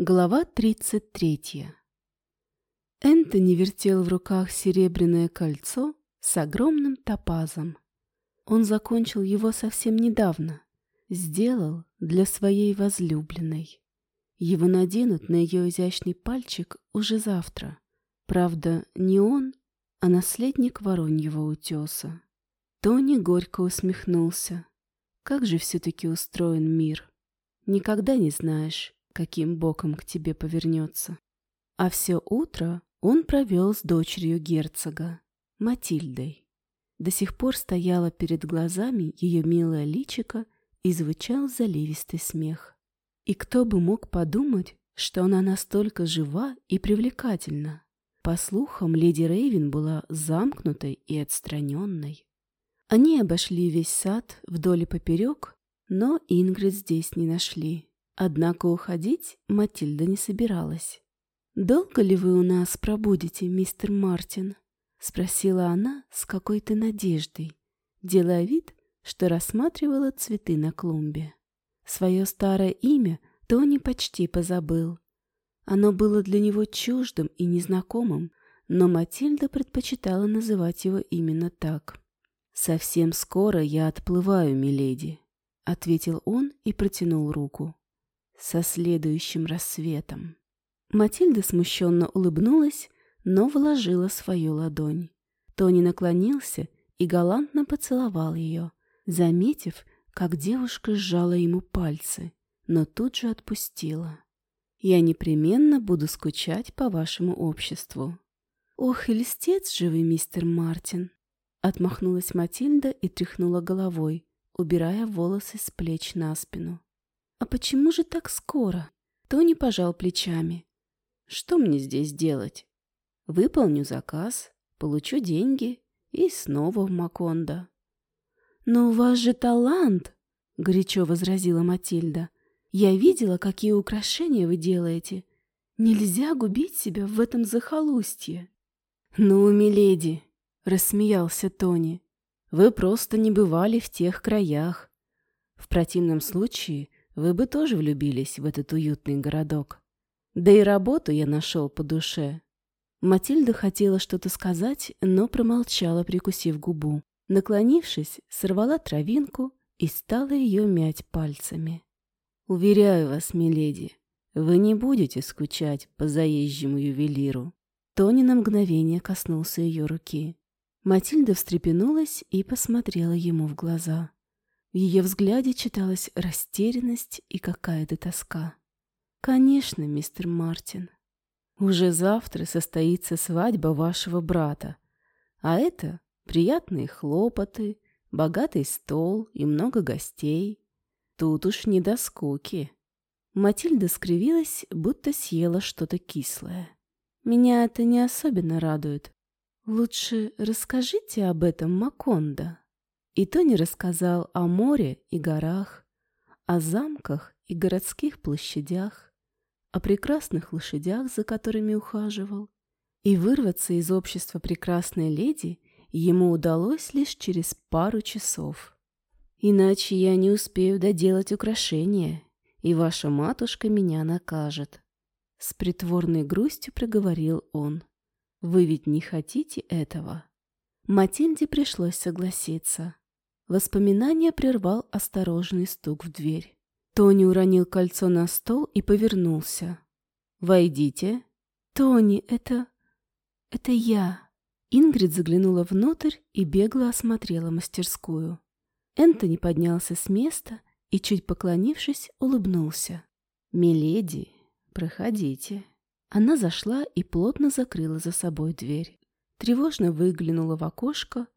Глава 33. Энтони вертел в руках серебряное кольцо с огромным топазом. Он закончил его совсем недавно. Сделал для своей возлюбленной. Его наденут на ее изящный пальчик уже завтра. Правда, не он, а наследник Вороньего утеса. Тони горько усмехнулся. Как же все-таки устроен мир. Никогда не знаешь, каким боком к тебе повернется. А все утро он провел с дочерью герцога, Матильдой. До сих пор стояла перед глазами ее милая личико и звучал заливистый смех. И кто бы мог подумать, что она настолько жива и привлекательна. По слухам, леди Рейвен была замкнутой и отстраненной. Они обошли весь сад вдоль и поперек, но Ингрид здесь не нашли. Однако уходить Матильда не собиралась. «Долго ли вы у нас пробудете, мистер Мартин?» — спросила она с какой-то надеждой, делая вид, что рассматривала цветы на клумбе. Свое старое имя Тони почти позабыл. Оно было для него чуждым и незнакомым, но Матильда предпочитала называть его именно так. «Совсем скоро я отплываю, миледи», — ответил он и протянул руку со следующим рассветом. Матильда смущенно улыбнулась, но вложила свою ладонь. Тони наклонился и галантно поцеловал ее, заметив, как девушка сжала ему пальцы, но тут же отпустила. «Я непременно буду скучать по вашему обществу». «Ох, и льстец же вы, мистер Мартин!» Отмахнулась Матильда и тряхнула головой, убирая волосы с плеч на спину. «А почему же так скоро?» Тони пожал плечами. «Что мне здесь делать? Выполню заказ, получу деньги и снова в Макондо». «Но у вас же талант!» — горячо возразила Матильда. «Я видела, какие украшения вы делаете. Нельзя губить себя в этом захолустье». «Ну, миледи!» — рассмеялся Тони. «Вы просто не бывали в тех краях. В противном случае вы бы тоже влюбились в этот уютный городок. Да и работу я нашел по душе. Матильда хотела что-то сказать, но промолчала, прикусив губу. Наклонившись, сорвала травинку и стала ее мять пальцами. «Уверяю вас, миледи, вы не будете скучать по заезжему ювелиру». Тони на мгновение коснулся ее руки. Матильда встрепенулась и посмотрела ему в глаза. В ее взгляде читалась растерянность и какая-то тоска. «Конечно, мистер Мартин. Уже завтра состоится свадьба вашего брата. А это приятные хлопоты, богатый стол и много гостей. Тут уж не до скуки». Матильда скривилась, будто съела что-то кислое. «Меня это не особенно радует. Лучше расскажите об этом Макондо». И Тони рассказал о море и горах, о замках и городских площадях, о прекрасных лошадях, за которыми ухаживал. И вырваться из общества прекрасной леди ему удалось лишь через пару часов. «Иначе я не успею доделать украшения, и ваша матушка меня накажет», — с притворной грустью проговорил он. «Вы ведь не хотите этого?» Матильде пришлось согласиться. Воспоминание прервал осторожный стук в дверь. Тони уронил кольцо на стол и повернулся. «Войдите». «Тони, это... это я». Ингрид заглянула внутрь и бегло осмотрела мастерскую. Энтони поднялся с места и, чуть поклонившись, улыбнулся. «Миледи, проходите». Она зашла и плотно закрыла за собой дверь. Тревожно выглянула в окошко,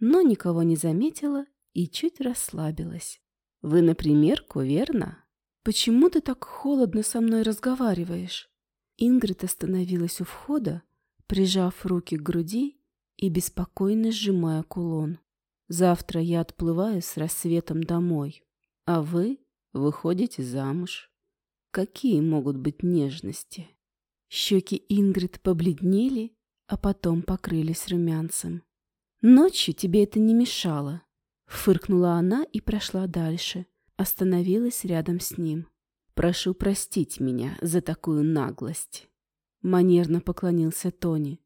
но никого не заметила и чуть расслабилась. «Вы на примерку, верно?» «Почему ты так холодно со мной разговариваешь?» Ингрид остановилась у входа, прижав руки к груди и беспокойно сжимая кулон. «Завтра я отплываю с рассветом домой, а вы выходите замуж. Какие могут быть нежности?» Щеки Ингрид побледнели, а потом покрылись румянцем. «Ночью тебе это не мешало», Фыркнула она и прошла дальше. Остановилась рядом с ним. Прошу простить меня за такую наглость. Манерно поклонился Тони.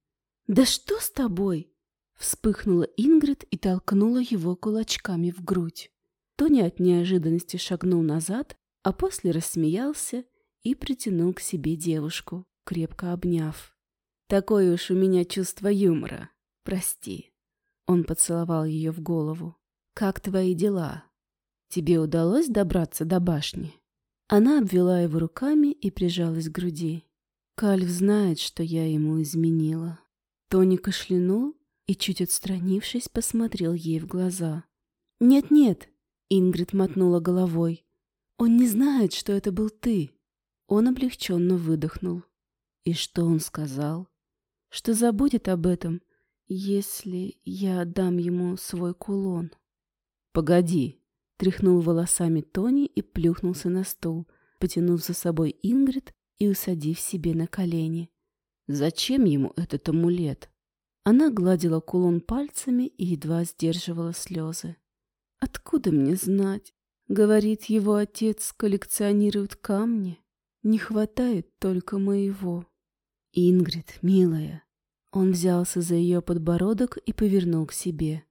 «Да что с тобой?» Вспыхнула Ингрид и толкнула его кулачками в грудь. Тони от неожиданности шагнул назад, а после рассмеялся и притянул к себе девушку, крепко обняв. «Такое уж у меня чувство юмора. Прости». Он поцеловал ее в голову. «Как твои дела? Тебе удалось добраться до башни?» Она обвела его руками и прижалась к груди. Кальв знает, что я ему изменила. Тони кашлянул и, чуть отстранившись, посмотрел ей в глаза. «Нет-нет», — Ингрид мотнула головой. «Он не знает, что это был ты». Он облегченно выдохнул. И что он сказал? Что забудет об этом, если я отдам ему свой кулон. «Погоди!» — тряхнул волосами Тони и плюхнулся на стул, потянув за собой Ингрид и усадив себе на колени. «Зачем ему этот амулет?» Она гладила кулон пальцами и едва сдерживала слезы. «Откуда мне знать?» — говорит его отец, коллекционирует камни. Не хватает только моего. Ингрид, милая. Он взялся за ее подбородок и повернул к себе.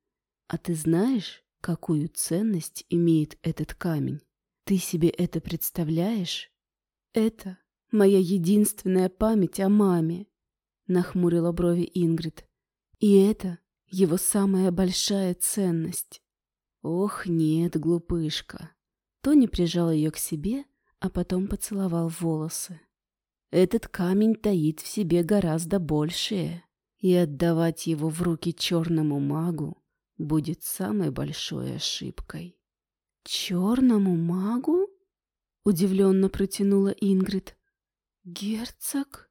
А ты знаешь, какую ценность имеет этот камень? Ты себе это представляешь? Это моя единственная память о маме, нахмурила брови Ингрид. И это его самая большая ценность. Ох, нет, глупышка. Тони прижал ее к себе, а потом поцеловал волосы. Этот камень таит в себе гораздо большее, и отдавать его в руки черному магу будет самой большой ошибкой. «Черному магу?» — удивленно протянула Ингрид. «Герцог?»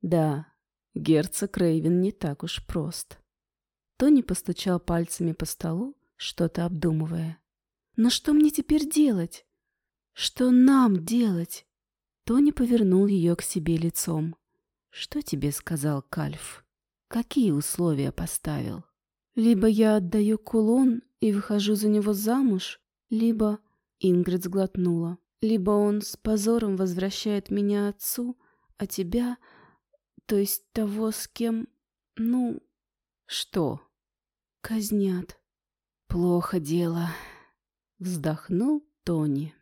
«Да, герцог Рейвен не так уж прост». Тони постучал пальцами по столу, что-то обдумывая. «Но что мне теперь делать? Что нам делать? Тони повернул ее к себе лицом. Что тебе сказал Кальф? Какие условия поставил? Либо я отдаю кулон и выхожу за него замуж, либо... Ингрид сглотнула. Либо он с позором возвращает меня отцу, а тебя... То есть того, с кем... Ну... Что? Казнят. Плохо дело. Вздохнул Тони.